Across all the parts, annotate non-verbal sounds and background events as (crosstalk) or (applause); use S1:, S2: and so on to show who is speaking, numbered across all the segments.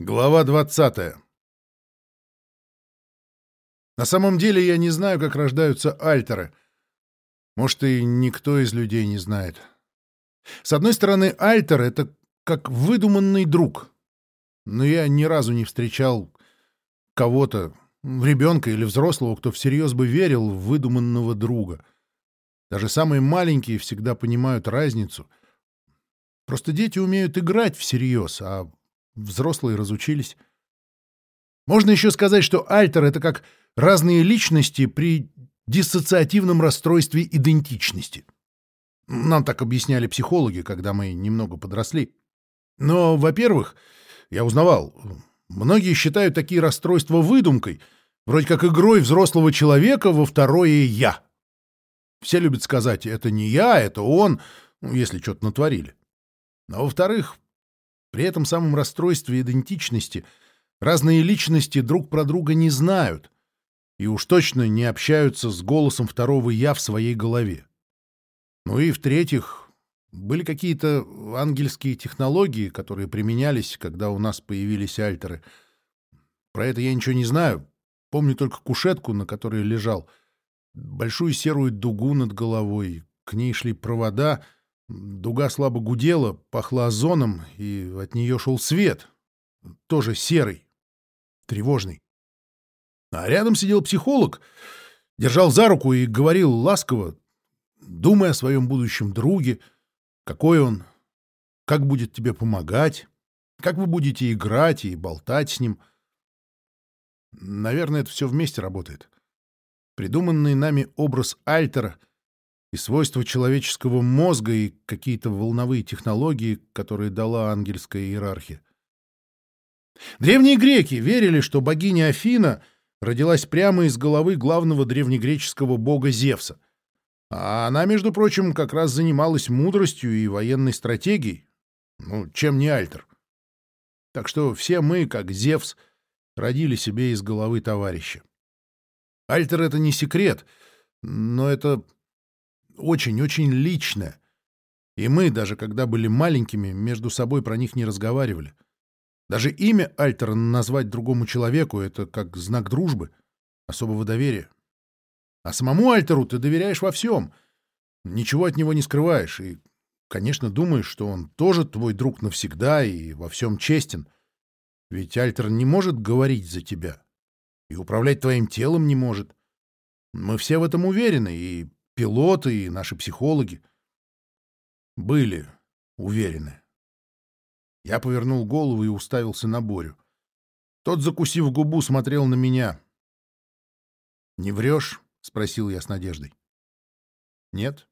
S1: Глава 20. На самом деле я не знаю, как рождаются альтеры. Может, и никто из людей не знает. С одной стороны, альтер — это как выдуманный друг. Но я ни разу не встречал кого-то, ребенка или взрослого, кто всерьез бы верил в выдуманного друга. Даже самые маленькие всегда понимают разницу. Просто дети умеют играть всерьез, а Взрослые разучились. Можно еще сказать, что альтер — это как разные личности при диссоциативном расстройстве идентичности. Нам так объясняли психологи, когда мы немного подросли. Но, во-первых, я узнавал, многие считают такие расстройства выдумкой, вроде как игрой взрослого человека во второе «я». Все любят сказать «это не я, это он», ну, если что-то натворили. А во-вторых, при этом самом расстройстве идентичности разные личности друг про друга не знают и уж точно не общаются с голосом второго «я» в своей голове. Ну и в-третьих, были какие-то ангельские технологии, которые применялись, когда у нас появились альтеры. Про это я ничего не знаю. Помню только кушетку, на которой лежал, большую серую дугу над головой, к ней шли провода — Дуга слабо гудела, пахла озоном, и от нее шел свет, тоже серый, тревожный. А рядом сидел психолог, держал за руку и говорил ласково, думая о своем будущем друге, какой он, как будет тебе помогать, как вы будете играть и болтать с ним. Наверное, это все вместе работает. Придуманный нами образ Альтера и свойства человеческого мозга, и какие-то волновые технологии, которые дала ангельская иерархия. Древние греки верили, что богиня Афина родилась прямо из головы главного древнегреческого бога Зевса. А она, между прочим, как раз занималась мудростью и военной стратегией. Ну, чем не Альтер. Так что все мы, как Зевс, родили себе из головы товарища. Альтер — это не секрет, но это очень-очень личное. И мы, даже когда были маленькими, между собой про них не разговаривали. Даже имя Альтера назвать другому человеку — это как знак дружбы, особого доверия. А самому Альтеру ты доверяешь во всем. Ничего от него не скрываешь. И, конечно, думаешь, что он тоже твой друг навсегда и во всем честен. Ведь Альтер не может говорить за тебя. И управлять твоим телом не может. Мы все в этом уверены, и пилоты и наши психологи были уверены. Я повернул голову и уставился на Борю. Тот, закусив губу, смотрел на меня. «Не врешь?» — спросил я с надеждой. «Нет».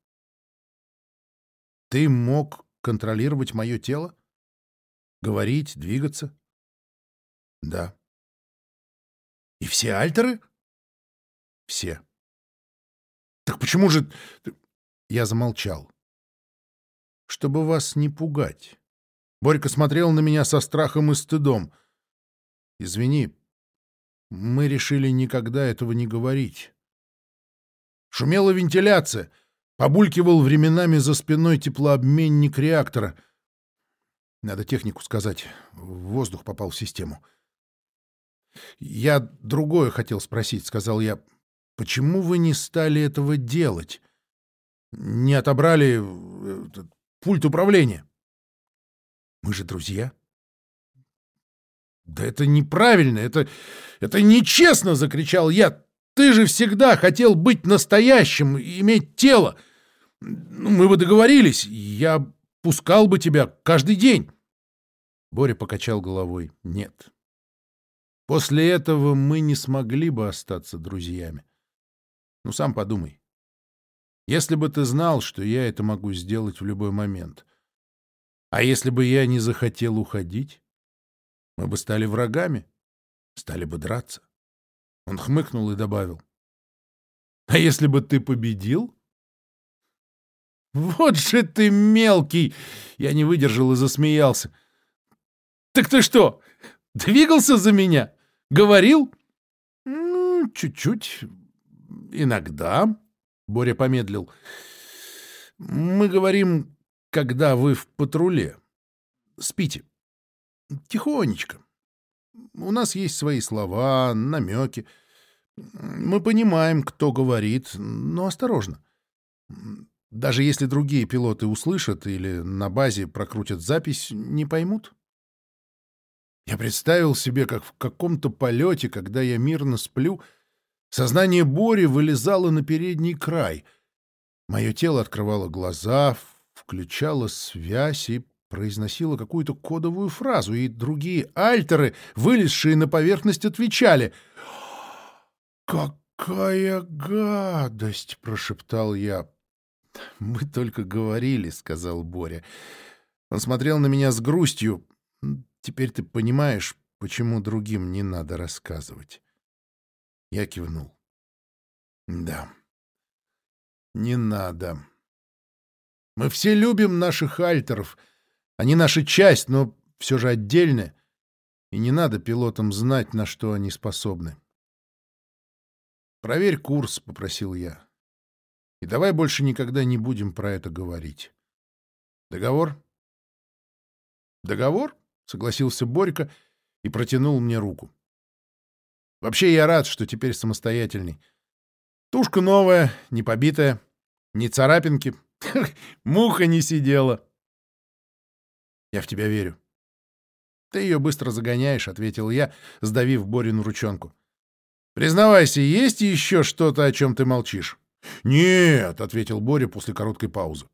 S1: «Ты мог контролировать мое тело? Говорить, двигаться?» «Да». «И все альтеры?» «Все». Так почему же... Я замолчал. Чтобы вас не пугать. Борька смотрел на меня со страхом и стыдом. Извини, мы решили никогда этого не говорить. Шумела вентиляция. Побулькивал временами за спиной теплообменник реактора. Надо технику сказать. Воздух попал в систему. «Я другое хотел спросить», — сказал я. Почему вы не стали этого делать? Не отобрали э, пульт управления? Мы же друзья. Да это неправильно, это, это нечестно, закричал я. Ты же всегда хотел быть настоящим, иметь тело. Ну, мы бы договорились, я пускал бы тебя каждый день. Боря покачал головой. Нет. После этого мы не смогли бы остаться друзьями. Ну, сам подумай. Если бы ты знал, что я это могу сделать в любой момент. А если бы я не захотел уходить, мы бы стали врагами, стали бы драться. Он хмыкнул и добавил. А если бы ты победил? Вот же ты мелкий! Я не выдержал и засмеялся. Так ты что, двигался за меня? Говорил? Чуть-чуть. Иногда, — Боря помедлил, — мы говорим, когда вы в патруле. Спите. Тихонечко. У нас есть свои слова, намеки. Мы понимаем, кто говорит, но осторожно. Даже если другие пилоты услышат или на базе прокрутят запись, не поймут. Я представил себе, как в каком-то полете, когда я мирно сплю, сознание Бори вылезало на передний край. Мое тело открывало глаза, включало связь и произносило какую-то кодовую фразу, и другие альтеры, вылезшие на поверхность, отвечали. «Какая гадость!» — прошептал я. «Мы только говорили», — сказал Боря. Он смотрел на меня с грустью. «Теперь ты понимаешь, почему другим не надо рассказывать». Я кивнул. «Да, не надо. Мы все любим наших альтеров. Они наша часть, но все же отдельная. И не надо пилотам знать, на что они способны». «Проверь курс», — попросил я. И давай больше никогда не будем про это говорить. Договор? Договор? Согласился Борька и протянул мне руку. Вообще я рад, что теперь самостоятельный. Тушка новая, не побитая, ни царапинки. (laughs) Муха не сидела. Я в тебя верю. Ты ее быстро загоняешь, — ответил я, сдавив Борину ручонку. Признавайся, есть еще что-то, о чем ты молчишь? «Нет», — ответил Боря после короткой паузы.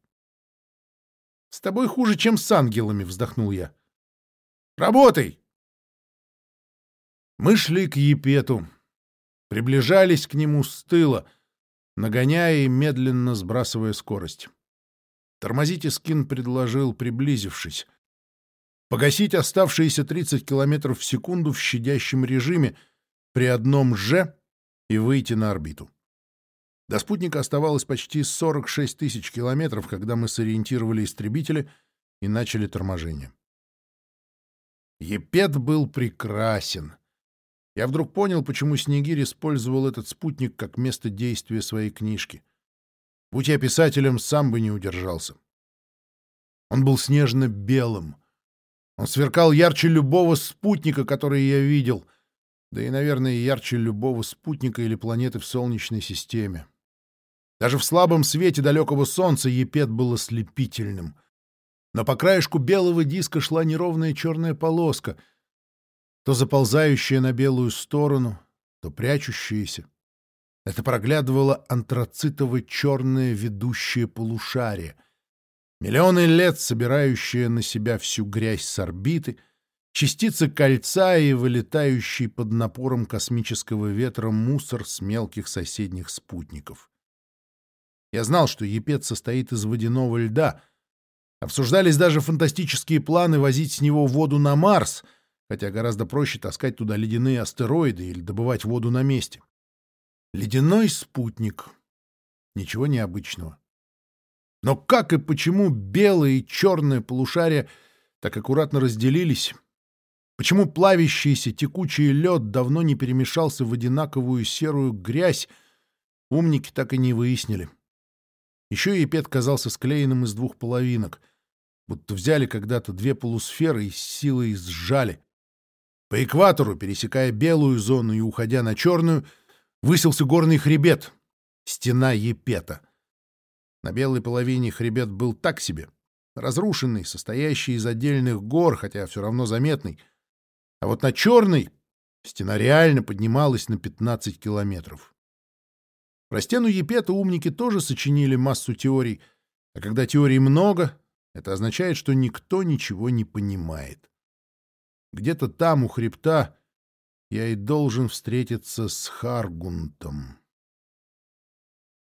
S1: «С тобой хуже, чем с ангелами», — вздохнул я. «Работай!» Мы шли к Епету, приближались к нему с тыла, нагоняя и медленно сбрасывая скорость. Тормозить Искин предложил, приблизившись. Погасить оставшиеся 30 километров в секунду в щадящем режиме при одном «Ж» и выйти на орбиту. До спутника оставалось почти 46 тысяч километров, когда мы сориентировали истребители и начали торможение. Епет был прекрасен. Я вдруг понял, почему Снегирь использовал этот спутник как место действия своей книжки. Будь я писателем, сам бы не удержался. Он был снежно-белым. Он сверкал ярче любого спутника, который я видел, да и, наверное, ярче любого спутника или планеты в Солнечной системе. Даже в слабом свете далекого солнца Епет был ослепительным. Но по краешку белого диска шла неровная черная полоска, то заползающая на белую сторону, то прячущаяся. Это проглядывало антрацитово-черное ведущее полушарие. Миллионы лет собирающие на себя всю грязь с орбиты, частицы кольца и вылетающий под напором космического ветра мусор с мелких соседних спутников. Я знал, что Епет состоит из водяного льда. Обсуждались даже фантастические планы возить с него воду на Марс, хотя гораздо проще таскать туда ледяные астероиды или добывать воду на месте. Ледяной спутник. Ничего необычного. Но как и почему белое и черное полушария так аккуратно разделились? Почему плавящийся текучий лед давно не перемешался в одинаковую серую грязь, умники так и не выяснили. Еще и пет казался склеенным из двух половинок, будто взяли когда-то две полусферы и силой сжали. По экватору, пересекая белую зону и уходя на черную, высился горный хребет — стена Епета. На белой половине хребет был так себе, разрушенный, состоящий из отдельных гор, хотя все равно заметный. А вот на черной стена реально поднималась на 15 километров. Про стену Епета умники тоже сочинили массу теорий, а когда теорий много, это означает, что никто ничего не понимает. Где-то там, у хребта, я и должен встретиться с Харгунтом.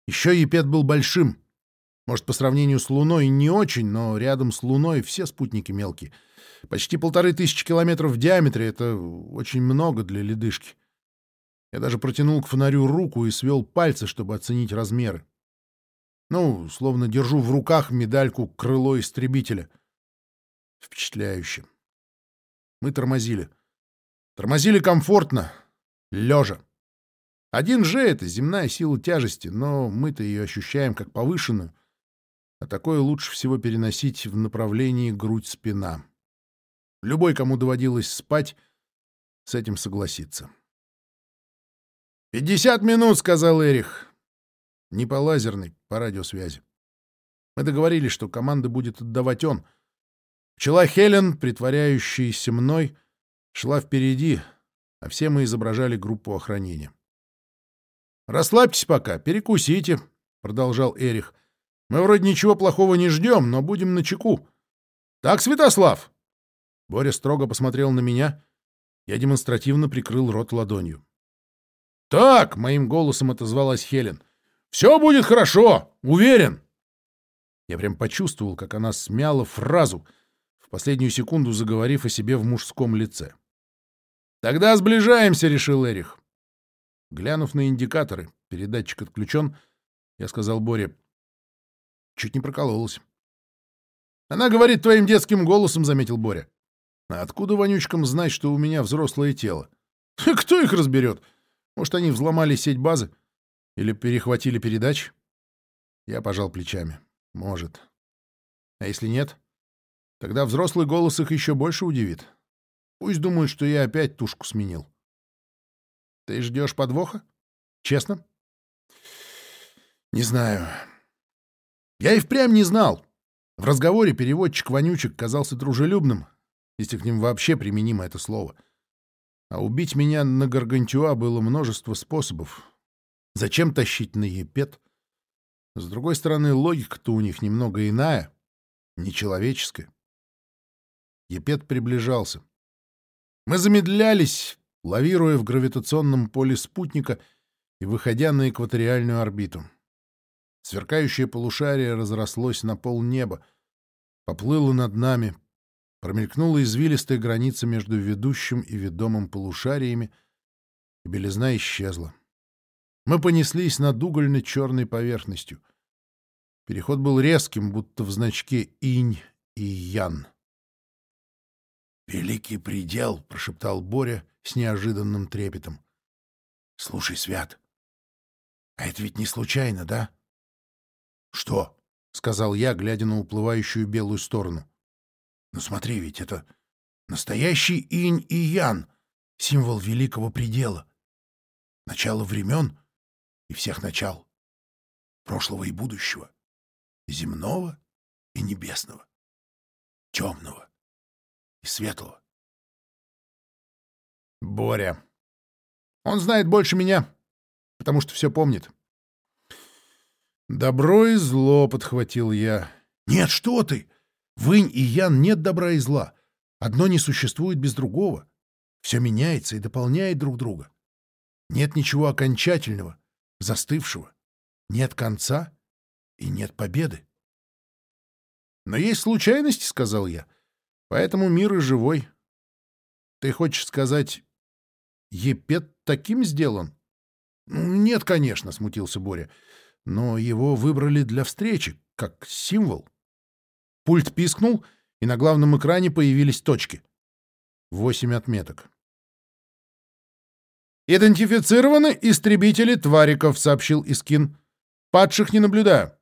S1: Еще Епет был большим. Может, по сравнению с Луной не очень, но рядом с Луной все спутники мелкие. Почти полторы тысячи километров в диаметре — это очень много для ледышки. Я даже протянул к фонарю руку и свел пальцы, чтобы оценить размеры. Ну, словно держу в руках медальку крыло истребителя. Впечатляюще. Мы тормозили. Тормозили комфортно, лежа. Один же — это земная сила тяжести, но мы-то ее ощущаем как повышенную, а такое лучше всего переносить в направлении грудь-спина. Любой, кому доводилось спать, с этим согласиться. «Пятьдесят минут», — сказал Эрих. «Не по лазерной, по радиосвязи. Мы договорились, что команда будет отдавать он. Пчела Хелен, притворяющаяся мной, шла впереди, а все мы изображали группу охранения. «Расслабьтесь пока, перекусите», — продолжал Эрих. «Мы вроде ничего плохого не ждем, но будем на чеку. Так, Святослав?» Боря строго посмотрел на меня. Я демонстративно прикрыл рот ладонью. «Так!» — моим голосом отозвалась Хелен. «Все будет хорошо! Уверен!» Я прям почувствовал, как она смяла фразу, последнюю секунду заговорив о себе в мужском лице. «Тогда сближаемся», — решил Эрих. Глянув на индикаторы, передатчик отключен, я сказал Боре, чуть не прокололась. «Она говорит твоим детским голосом», — заметил Боря. «А откуда вонючкам знать, что у меня взрослое тело? (laughs) Кто их разберет? Может, они взломали сеть базы? Или перехватили передач?» Я пожал плечами. Может. А если нет? Тогда взрослый голос их еще больше удивит. Пусть думают, что я опять тушку сменил. Ты ждешь подвоха? Честно? Не знаю. Я и впрямь не знал. В разговоре переводчик-вонючек казался дружелюбным, если к ним вообще применимо это слово. А убить меня на Гаргантюа было множество способов. Зачем тащить на Епет? С другой стороны, логика-то у них немного иная, нечеловеческая. Епет приближался. Мы замедлялись, лавируя в гравитационном поле спутника и выходя на экваториальную орбиту. Сверкающее полушарие разрослось на полнеба, поплыло над нами, промелькнула извилистая граница между ведущим и ведомым полушариями, и белизна исчезла. Мы понеслись над угольно-черной поверхностью. Переход был резким, будто в значке «инь» и «ян». «Великий предел!» — прошептал Боря с неожиданным трепетом. «Слушай, Свят, а это ведь не случайно, да?» «Что?» — сказал я, глядя на уплывающую белую сторону. «Ну смотри, ведь это настоящий инь и ян, символ великого предела. Начало времен и всех начал, прошлого и будущего, земного и небесного, темного и светлого. Боря. Он знает больше меня, потому что все помнит. Добро и зло, — подхватил я. Нет, что ты! В инь и ян нет добра и зла. Одно не существует без другого. Все меняется и дополняет друг друга. Нет ничего окончательного, застывшего. Нет конца и нет победы. Но есть случайности, — сказал я, — поэтому мир и живой. Ты хочешь сказать, Епет таким сделан? Ну, нет, конечно, — смутился Боря, — но его выбрали для встречи, как символ. Пульт пискнул, и на главном экране появились точки. Восемь отметок. «Идентифицированы истребители твариков», — сообщил Искин. «Падших не наблюдаю.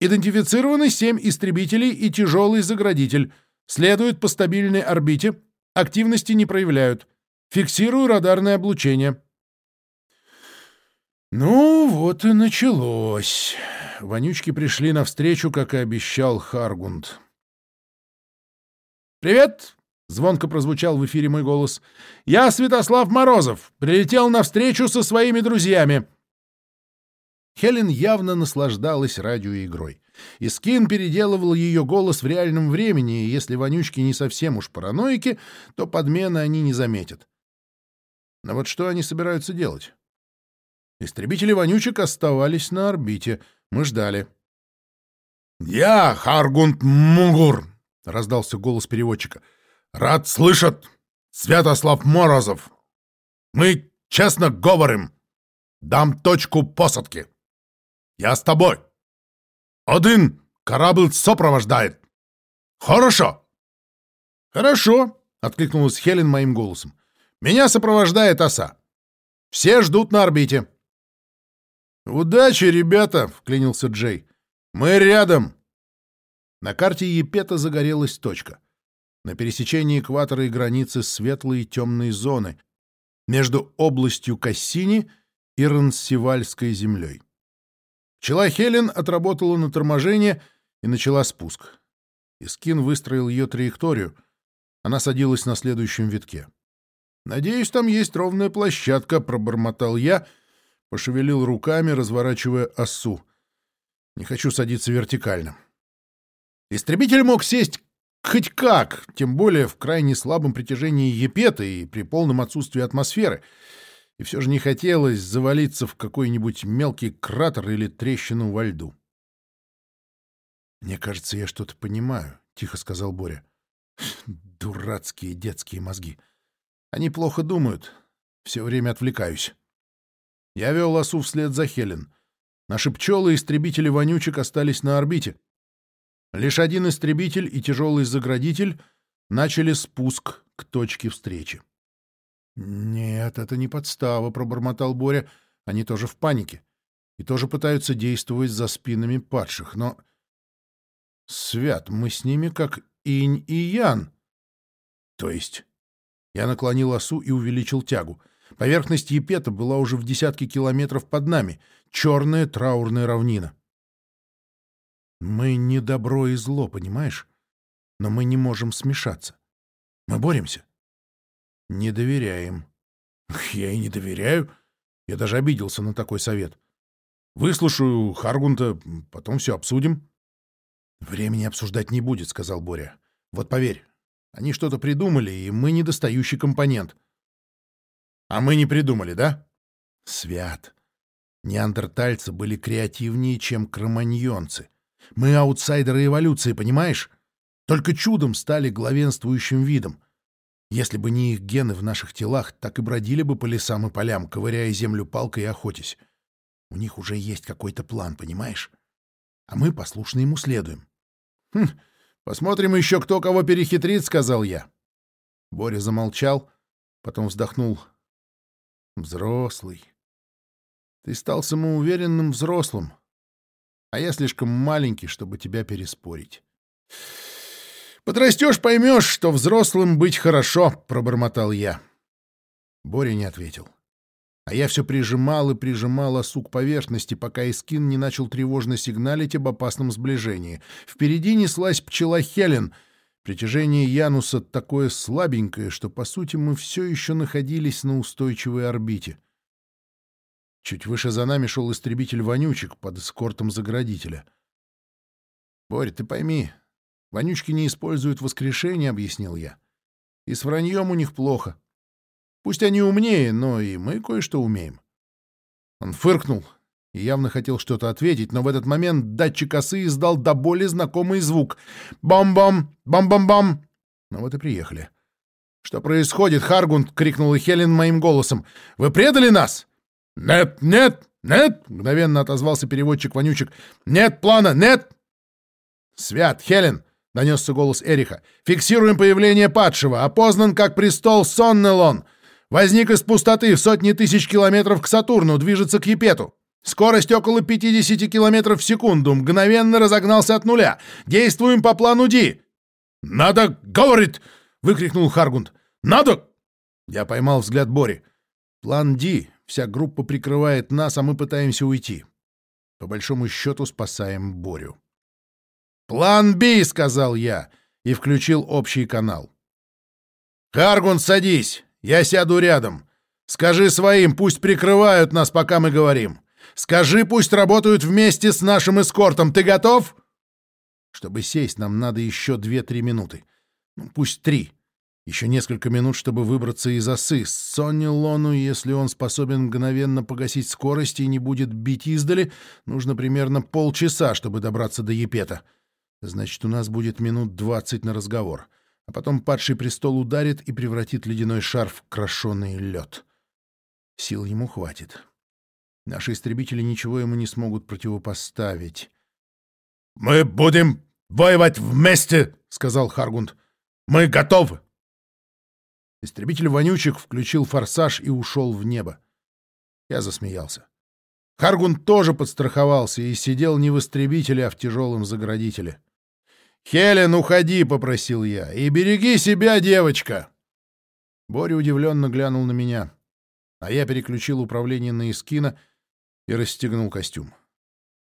S1: Идентифицированы семь истребителей и тяжелый заградитель. Следуют по стабильной орбите. Активности не проявляют. Фиксирую радарное облучение». Ну, вот и началось. Вонючки пришли навстречу, как и обещал Харгунд. «Привет!» Звонко прозвучал в эфире мой голос. «Я Святослав Морозов. Прилетел на встречу со своими друзьями». Хелен явно наслаждалась радиоигрой. И Скин переделывал ее голос в реальном времени, и если вонючки не совсем уж параноики, то подмены они не заметят. Но вот что они собираются делать? Истребители вонючек оставались на орбите. Мы ждали. «Я Харгунд Мугур!» — раздался голос переводчика — Рад слышать, Святослав Морозов. Мы честно говорим. Дам точку посадки. Я с тобой. Один корабль сопровождает. Хорошо? Хорошо, откликнулась Хелен моим голосом. Меня сопровождает оса. Все ждут на орбите. «Удачи, ребята!» — вклинился Джей. «Мы рядом!» На карте Епета загорелась точка — на пересечении экватора и границы светлые темные зоны, между областью Кассини и Рансивальской землей. Пчела Хелен отработала на торможение и начала спуск. Искин выстроил ее траекторию. Она садилась на следующем витке. «Надеюсь, там есть ровная площадка», — пробормотал я, пошевелил руками, разворачивая осу. «Не хочу садиться вертикально». Истребитель мог сесть хоть как, тем более в крайне слабом притяжении Епета и при полном отсутствии атмосферы. И все же не хотелось завалиться в какой-нибудь мелкий кратер или трещину во льду. «Мне кажется, я что-то понимаю», — тихо сказал Боря. «Дурацкие детские мозги. Они плохо думают. Все время отвлекаюсь». Я вел осу вслед за Хелен. Наши пчелы и истребители вонючек остались на орбите. Лишь один истребитель и тяжелый заградитель начали спуск к точке встречи. «Нет, это не подстава», — пробормотал Боря. «Они тоже в панике и тоже пытаются действовать за спинами падших, но...» «Свят, мы с ними как инь и ян». «То есть...» Я наклонил осу и увеличил тягу. Поверхность Епета была уже в десятки километров под нами. Черная траурная равнина. Мы не добро и зло, понимаешь? Но мы не можем смешаться. Мы боремся. Не доверяем. Я и не доверяю. Я даже обиделся на такой совет. Выслушаю Харгунта, потом все обсудим. Времени обсуждать не будет, сказал Боря. Вот поверь, они что-то придумали, и мы недостающий компонент. А мы не придумали, да? Свят. Неандертальцы были креативнее, чем кроманьонцы. Мы аутсайдеры эволюции, понимаешь? Только чудом стали главенствующим видом. Если бы не их гены в наших телах, так и бродили бы по лесам и полям, ковыряя землю палкой и охотясь. У них уже есть какой-то план, понимаешь? А мы послушно ему следуем. Хм, посмотрим еще, кто кого перехитрит, — сказал я. Боря замолчал, потом вздохнул. Взрослый. Ты стал самоуверенным взрослым а я слишком маленький, чтобы тебя переспорить. «Подрастешь, поймешь, что взрослым быть хорошо», — пробормотал я. Боря не ответил. А я все прижимал и прижимал осу к поверхности, пока Искин не начал тревожно сигналить об опасном сближении. Впереди неслась пчела Хелен. Притяжение Януса такое слабенькое, что, по сути, мы все еще находились на устойчивой орбите. Чуть выше за нами шел истребитель «Вонючек» под эскортом заградителя. «Борь, ты пойми, вонючки не используют воскрешение», — объяснил я. «И с враньем у них плохо. Пусть они умнее, но и мы кое-что умеем». Он фыркнул и явно хотел что-то ответить, но в этот момент датчик осы издал до боли знакомый звук. «Бам-бам! Бам-бам-бам!» Ну вот и приехали. «Что происходит, Харгунд?» — крикнула Хелен моим голосом. «Вы предали нас?» «Нет, нет, нет!» — мгновенно отозвался переводчик Вонючек. «Нет плана, нет!» «Свят, Хелен!» — донесся голос Эриха. «Фиксируем появление падшего. Опознан как престол Соннелон. Возник из пустоты в сотни тысяч километров к Сатурну, движется к Епету. Скорость около 50 километров в секунду. Мгновенно разогнался от нуля. Действуем по плану Ди!» «Надо, говорит!» — выкрикнул Харгунд. «Надо!» Я поймал взгляд Бори. План Ди Вся группа прикрывает нас, а мы пытаемся уйти. По большому счету спасаем Борю. «План Би!» — сказал я и включил общий канал. «Харгун, садись! Я сяду рядом. Скажи своим, пусть прикрывают нас, пока мы говорим. Скажи, пусть работают вместе с нашим эскортом. Ты готов?» Чтобы сесть, нам надо еще две-три минуты. Ну, пусть три. Еще несколько минут, чтобы выбраться из осы. Сонни Лону, если он способен мгновенно погасить скорость и не будет бить издали, нужно примерно полчаса, чтобы добраться до Епета. Значит, у нас будет минут двадцать на разговор. А потом падший престол ударит и превратит ледяной шар в крошеный лед. Сил ему хватит. Наши истребители ничего ему не смогут противопоставить. «Мы будем воевать вместе!» — сказал Харгунд. «Мы готовы!» Истребитель вонючек включил форсаж и ушел в небо. Я засмеялся. Харгун тоже подстраховался и сидел не в истребителе, а в тяжелом заградителе. «Хелен, уходи!» — попросил я. «И береги себя, девочка!» Боря удивленно глянул на меня. а я переключил управление на Искина и расстегнул костюм.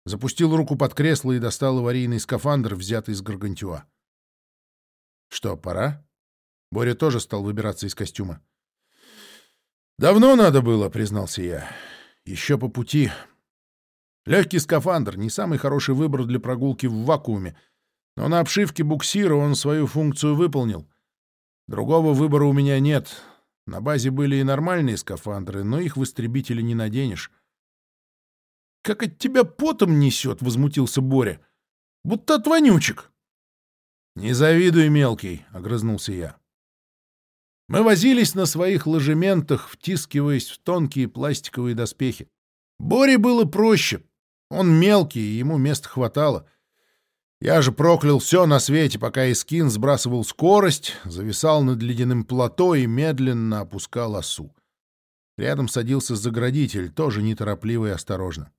S1: Запустил руку под кресло и достал аварийный скафандр, взятый из гаргантюа. Что, пора? Боря тоже стал выбираться из костюма. «Давно надо было», — признался я. «Еще по пути. Легкий скафандр — не самый хороший выбор для прогулки в вакууме, но на обшивке буксира он свою функцию выполнил. Другого выбора у меня нет. На базе были и нормальные скафандры, но их в истребители не наденешь. «Как от тебя потом несет!» — возмутился Боря. «Будто от вонючек!» «Не завидуй, мелкий!» — огрызнулся я. Мы возились на своих ложементах, втискиваясь в тонкие пластиковые доспехи. Боре было проще. Он мелкий, и ему места хватало. Я же проклял все на свете, пока Искин сбрасывал скорость, зависал над ледяным плато и медленно опускал осу. Рядом садился заградитель, тоже неторопливо и осторожно.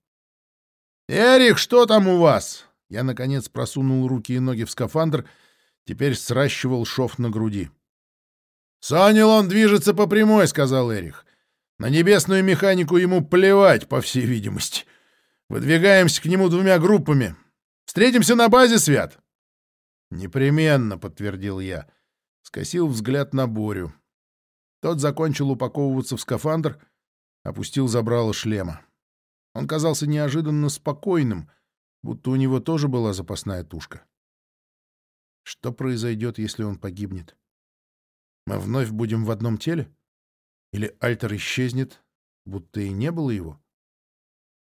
S1: «Эрик, что там у вас?» Я, наконец, просунул руки и ноги в скафандр, теперь сращивал шов на груди. «Сонилон движется по прямой», — сказал Эрих. «На небесную механику ему плевать, по всей видимости. Выдвигаемся к нему двумя группами. Встретимся на базе, Свят?» «Непременно», — подтвердил я. Скосил взгляд на Борю. Тот закончил упаковываться в скафандр, опустил забрало шлема. Он казался неожиданно спокойным, будто у него тоже была запасная тушка. Что произойдет, если он погибнет? Мы вновь будем в одном теле? Или Альтер исчезнет, будто и не было его?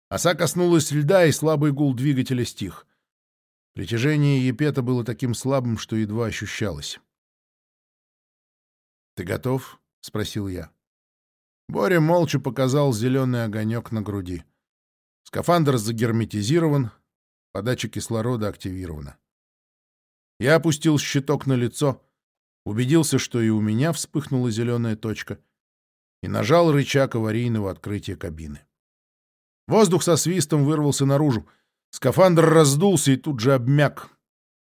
S1: Оса коснулась льда, и слабый гул двигателя стих. Притяжение Епета было таким слабым, что едва ощущалось. «Ты готов?» — спросил я. Боря молча показал зеленый огонек на груди. Скафандр загерметизирован, подача кислорода активирована. Я опустил щиток на лицо, убедился, что и у меня вспыхнула зеленая точка, и нажал рычаг аварийного открытия кабины. Воздух со свистом вырвался наружу. Скафандр раздулся и тут же обмяк.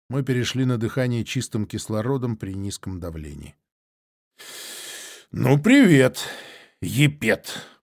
S1: Мы перешли на дыхание чистым кислородом при низком давлении. «Ну, привет, Епет!»